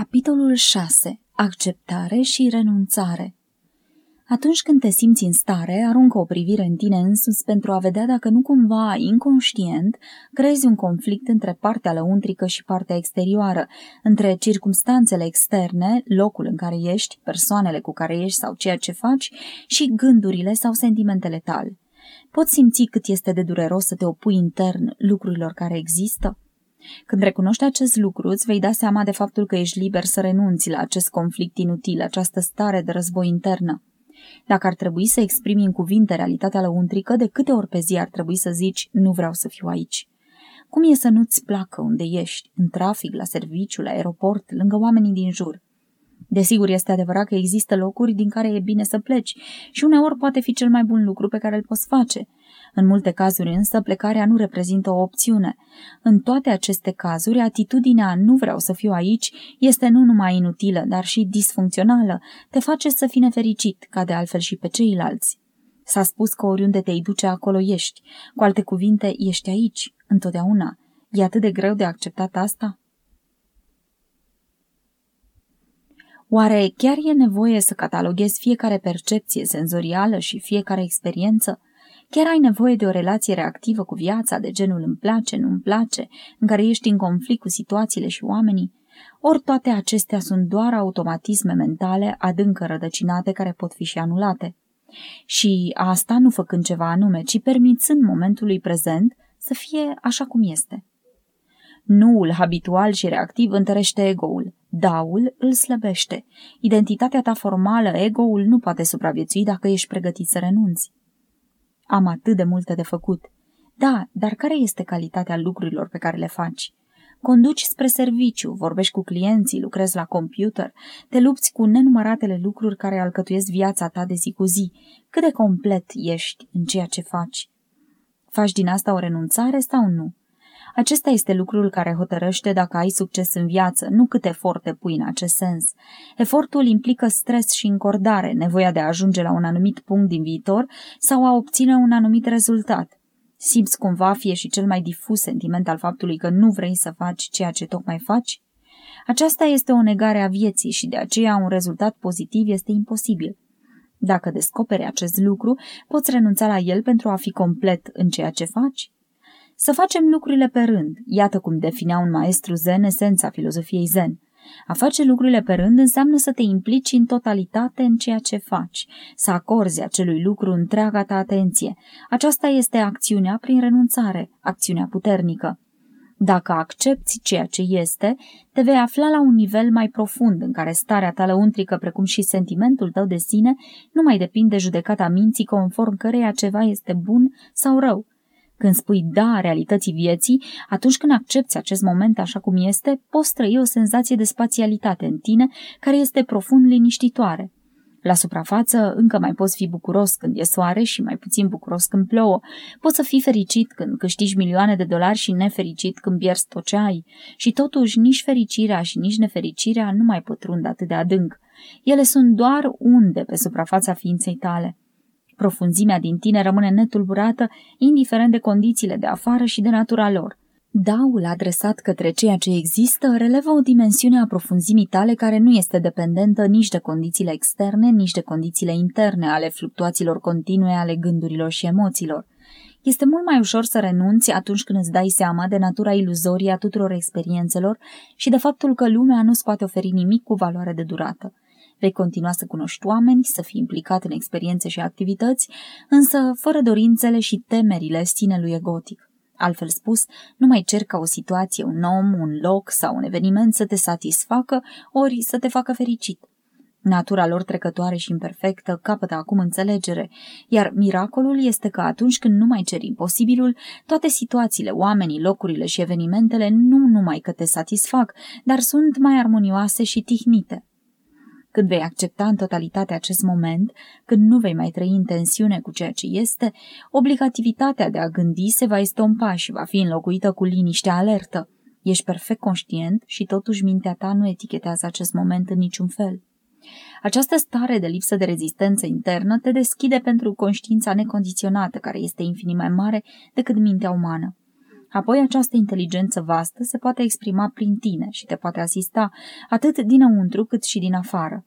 Capitolul 6. Acceptare și renunțare Atunci când te simți în stare, aruncă o privire în tine însuți pentru a vedea dacă nu cumva, inconștient, creezi un conflict între partea lăuntrică și partea exterioară, între circumstanțele externe, locul în care ești, persoanele cu care ești sau ceea ce faci și gândurile sau sentimentele tale. Poți simți cât este de dureros să te opui intern lucrurilor care există? Când recunoști acest lucru, îți vei da seama de faptul că ești liber să renunți la acest conflict inutil, această stare de război internă. Dacă ar trebui să exprimi în cuvinte realitatea lăuntrică, de câte ori pe zi ar trebui să zici, nu vreau să fiu aici. Cum e să nu-ți placă unde ești, în trafic, la serviciu, la aeroport, lângă oamenii din jur? Desigur, este adevărat că există locuri din care e bine să pleci și uneori poate fi cel mai bun lucru pe care îl poți face – în multe cazuri însă plecarea nu reprezintă o opțiune. În toate aceste cazuri, atitudinea nu vreau să fiu aici este nu numai inutilă, dar și disfuncțională, te face să fii nefericit, ca de altfel și pe ceilalți. S-a spus că oriunde te-ai duce, acolo ești. Cu alte cuvinte, ești aici, întotdeauna. E atât de greu de acceptat asta? Oare chiar e nevoie să cataloghezi fiecare percepție senzorială și fiecare experiență? Chiar ai nevoie de o relație reactivă cu viața, de genul îmi place, nu îmi place, în care ești în conflict cu situațiile și oamenii? Ori toate acestea sunt doar automatisme mentale adânc rădăcinate care pot fi și anulate. Și asta nu făcând ceva anume, ci permițând momentului prezent să fie așa cum este. Nuul habitual și reactiv întărește ego-ul. Daul îl slăbește. Identitatea ta formală, ego-ul, nu poate supraviețui dacă ești pregătit să renunți. Am atât de multe de făcut. Da, dar care este calitatea lucrurilor pe care le faci? Conduci spre serviciu, vorbești cu clienții, lucrezi la computer, te lupți cu nenumăratele lucruri care alcătuiesc viața ta de zi cu zi. Cât de complet ești în ceea ce faci? Faci din asta o renunțare sau nu? Acesta este lucrul care hotărăște dacă ai succes în viață, nu cât efort te pui în acest sens. Efortul implică stres și încordare, nevoia de a ajunge la un anumit punct din viitor sau a obține un anumit rezultat. Simți cumva fie și cel mai difuz sentiment al faptului că nu vrei să faci ceea ce tocmai faci? Aceasta este o negare a vieții și de aceea un rezultat pozitiv este imposibil. Dacă descoperi acest lucru, poți renunța la el pentru a fi complet în ceea ce faci? Să facem lucrurile pe rând, iată cum definea un maestru zen esența filozofiei zen. A face lucrurile pe rând înseamnă să te implici în totalitate în ceea ce faci, să acorzi acelui lucru întreaga ta atenție. Aceasta este acțiunea prin renunțare, acțiunea puternică. Dacă accepti ceea ce este, te vei afla la un nivel mai profund în care starea ta lăuntrică, precum și sentimentul tău de sine, nu mai depind de judecata minții conform căreia ceva este bun sau rău, când spui da realității vieții, atunci când accepti acest moment așa cum este, poți trăi o senzație de spațialitate în tine care este profund liniștitoare. La suprafață încă mai poți fi bucuros când e soare și mai puțin bucuros când plouă. Poți să fii fericit când câștigi milioane de dolari și nefericit când pierzi tot ce ai. Și totuși nici fericirea și nici nefericirea nu mai pătrund atât de adânc. Ele sunt doar unde pe suprafața ființei tale. Profunzimea din tine rămâne netulburată, indiferent de condițiile de afară și de natura lor. Daul adresat către ceea ce există relevă o dimensiune a profunzimii tale care nu este dependentă nici de condițiile externe, nici de condițiile interne ale fluctuațiilor continue ale gândurilor și emoțiilor. Este mult mai ușor să renunți atunci când îți dai seama de natura iluzorie a tuturor experiențelor și de faptul că lumea nu-ți poate oferi nimic cu valoare de durată. Vei continua să cunoști oameni, să fii implicat în experiențe și activități, însă fără dorințele și temerile stinelui egotic. Altfel spus, nu mai cer ca o situație, un om, un loc sau un eveniment să te satisfacă, ori să te facă fericit. Natura lor trecătoare și imperfectă capătă acum înțelegere, iar miracolul este că atunci când nu mai ceri imposibilul, toate situațiile, oamenii, locurile și evenimentele nu numai că te satisfac, dar sunt mai armonioase și tihnite. Când vei accepta în totalitate acest moment, când nu vei mai trăi în tensiune cu ceea ce este, obligativitatea de a gândi se va estompa și va fi înlocuită cu liniștea alertă. Ești perfect conștient și totuși mintea ta nu etichetează acest moment în niciun fel. Această stare de lipsă de rezistență internă te deschide pentru conștiința necondiționată, care este infinit mai mare decât mintea umană. Apoi această inteligență vastă se poate exprima prin tine și te poate asista atât dinăuntru cât și din afară.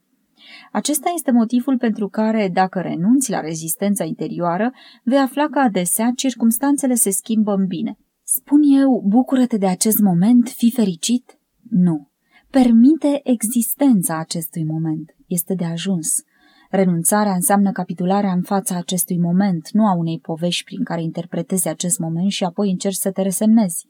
Acesta este motivul pentru care, dacă renunți la rezistența interioară, vei afla că adesea circumstanțele se schimbă în bine. Spun eu, bucură-te de acest moment, fi fericit? Nu. Permite existența acestui moment. Este de ajuns. Renunțarea înseamnă capitularea în fața acestui moment, nu a unei povești prin care interpretezi acest moment și apoi încerci să te resemnezi.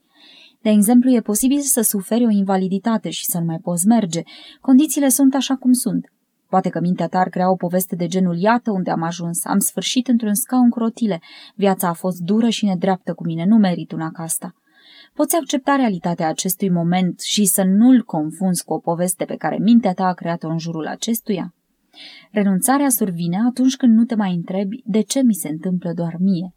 De exemplu, e posibil să suferi o invaliditate și să nu mai poți merge. Condițiile sunt așa cum sunt. Poate că mintea ta ar crea o poveste de genul iată unde am ajuns, am sfârșit într-un scaun crotile, viața a fost dură și nedreaptă cu mine, nu merit una ca asta. Poți accepta realitatea acestui moment și să nu-l confunzi cu o poveste pe care mintea ta a creat-o în jurul acestuia? Renunțarea survine atunci când nu te mai întrebi de ce mi se întâmplă doar mie.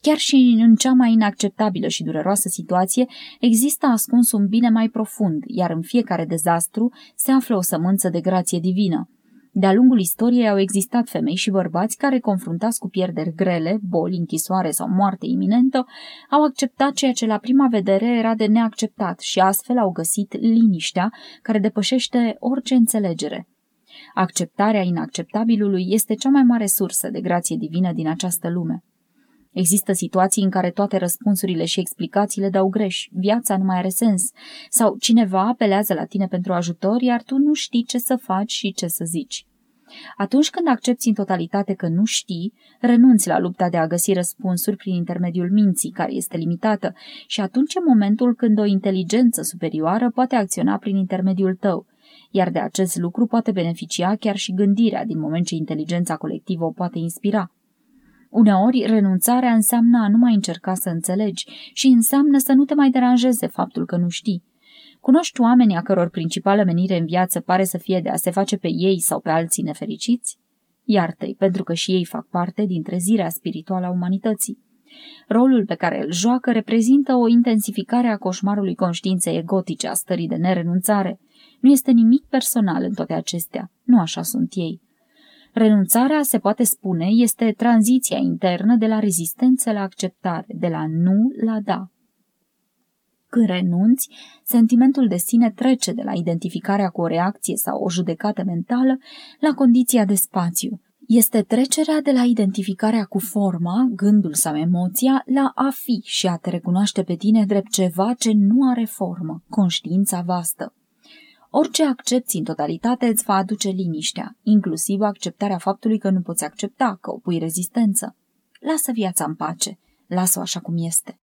Chiar și în cea mai inacceptabilă și dureroasă situație există ascuns un bine mai profund, iar în fiecare dezastru se află o sămânță de grație divină. De-a lungul istoriei au existat femei și bărbați care, confruntați cu pierderi grele, boli, închisoare sau moarte iminentă, au acceptat ceea ce la prima vedere era de neacceptat și astfel au găsit liniștea care depășește orice înțelegere. Acceptarea inacceptabilului este cea mai mare sursă de grație divină din această lume. Există situații în care toate răspunsurile și explicațiile dau greș, viața nu mai are sens, sau cineva apelează la tine pentru ajutor, iar tu nu știi ce să faci și ce să zici. Atunci când accepti în totalitate că nu știi, renunți la lupta de a găsi răspunsuri prin intermediul minții, care este limitată, și atunci e momentul când o inteligență superioară poate acționa prin intermediul tău, iar de acest lucru poate beneficia chiar și gândirea, din moment ce inteligența colectivă o poate inspira. Uneori, renunțarea înseamnă a nu mai încerca să înțelegi și înseamnă să nu te mai deranjeze faptul că nu știi. Cunoști oamenii a căror principală menire în viață pare să fie de a se face pe ei sau pe alții nefericiți? Iartă-i, pentru că și ei fac parte din trezirea spirituală a umanității. Rolul pe care îl joacă reprezintă o intensificare a coșmarului conștiinței egotice a stării de nerenunțare. Nu este nimic personal în toate acestea, nu așa sunt ei. Renunțarea, se poate spune, este tranziția internă de la rezistență la acceptare, de la nu la da. Când renunți, sentimentul de sine trece de la identificarea cu o reacție sau o judecată mentală la condiția de spațiu. Este trecerea de la identificarea cu forma, gândul sau emoția, la a fi și a te recunoaște pe tine drept ceva ce nu are formă, conștiința vastă. Orice accepti în totalitate îți va aduce liniștea, inclusiv acceptarea faptului că nu poți accepta, că opui rezistență. Lasă viața în pace, lasă-o așa cum este.